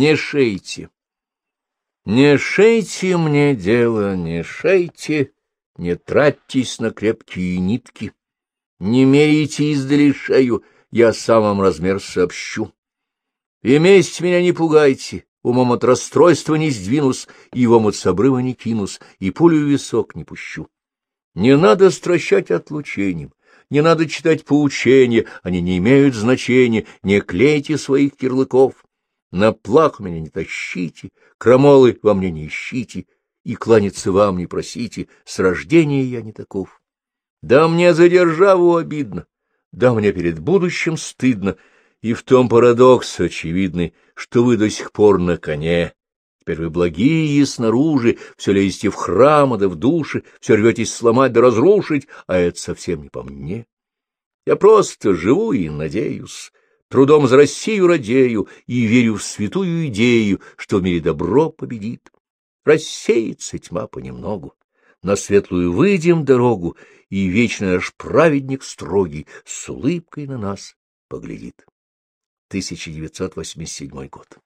Не шейте. Не шейте мне дело, не шейте, не тратьтесь на крепкие нитки. Не мерите издали шею, я сам вам размер сообщу. И месть меня не пугайте, умом от расстройства не сдвинусь, и в омут с обрыва не кинусь, и пулю в висок не пущу. Не надо стращать отлучением, не надо читать поучения, они не имеют значения, не клейте своих кирлыков. На плах меня не тащите, крамолы во мне не ищите, и кланяться вам не просите, с рождения я не таков. Да мне за державу обидно, да мне перед будущим стыдно, и в том парадокс очевидный, что вы до сих пор на коне. Теперь вы благие снаружи, все лезете в храмы да в души, все рветесь сломать да разрушить, а это совсем не по мне. Я просто живу и надеюсь, трудом за Россию радею и верю в святую идею, что в мире добро победит. Рассеется тьма понемногу, на светлую выйдем дорогу, и вечный наш праведник строгий с улыбкой на нас поглядит. 1987 год.